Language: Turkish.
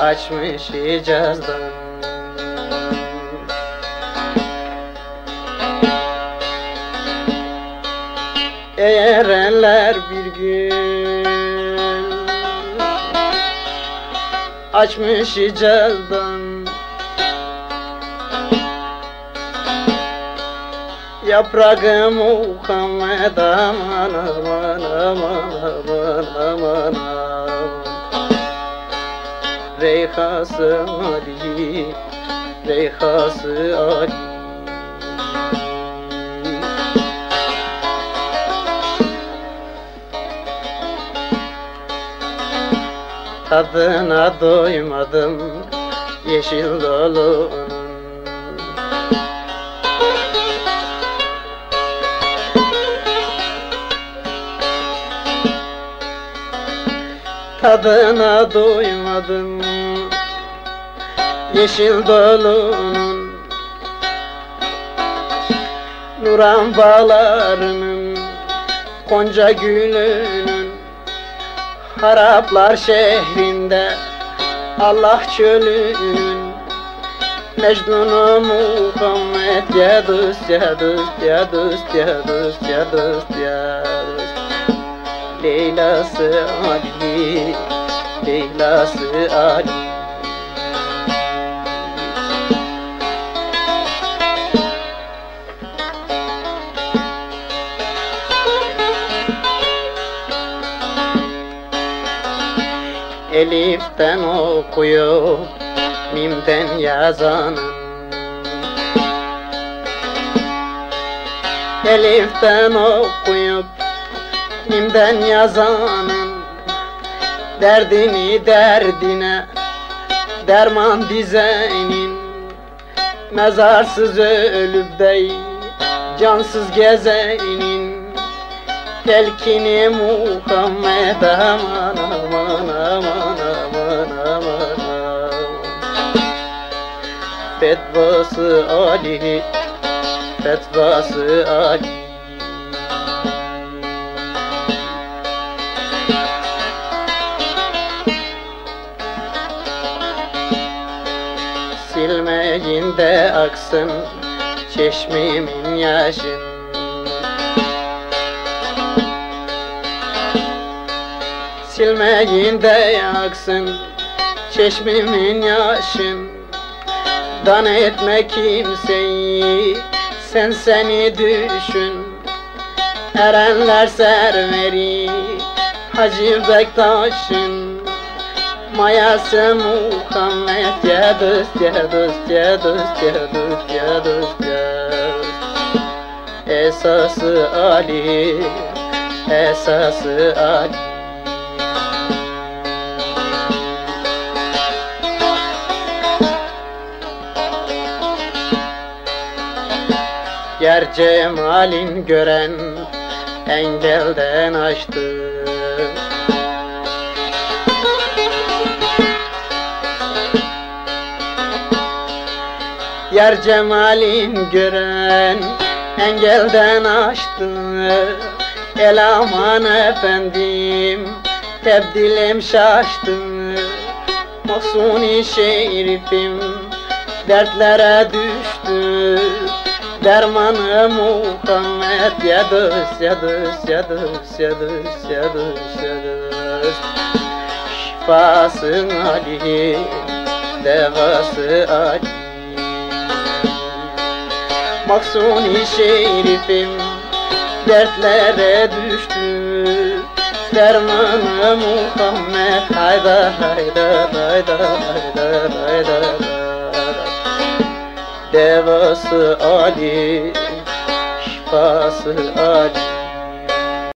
açmış Hicaz'dan Eğer eller bir gün Açmış Hicaz'dan Yaprağım Muhammed aman aman aman aman aman aman Reyhası Ali, Reyhası Ali. Tadına doymadım yeşil dolunun Tadına doymadım Yeşil dolunun Nuran bağlarının Konca gülünün Haraplar şehrinde Allah çölünün. Mecnun'u Muhammed ya dost ya dost ya dost ya ya Leyla'sı Ali, Leyla'sı Ali. Elif'ten okuyor, Mim'den yazanın Elif'ten okuyup Mim'den yazanın Derdini derdine Derman dizenin Mezarsız ölüp dey Cansız gezenin Telkini Muhammed aman aman aman aman aman. Fetvası Ali Fetvası Ali Silmeyin de aksın çeşmimin yaşın Silmeyin de aksın çeşmimin yaşın Dan etme kimseyi sen seni düşün. Erenler serveri Hacı Bektaş'ın Mayası Muhammed ya dost ya dost ya dost ya dost ya dost ya Esası Ali Esası Ali. Yer cemalin gören engelden açtı Yer cemalin gören engelden açtı El aman efendim tebdilim şaştı Mahsuni şerifim dertlere düştü. Dermanı Muhammed ya dost ya dost ya dost ya dost ya dost ya dost Şifasın Ali devası Ali Maksuni şerifim dertlere düştü Dermanı Muhammed. Haydar haydar haydar haydar haydar Devası Ali, şifası Ali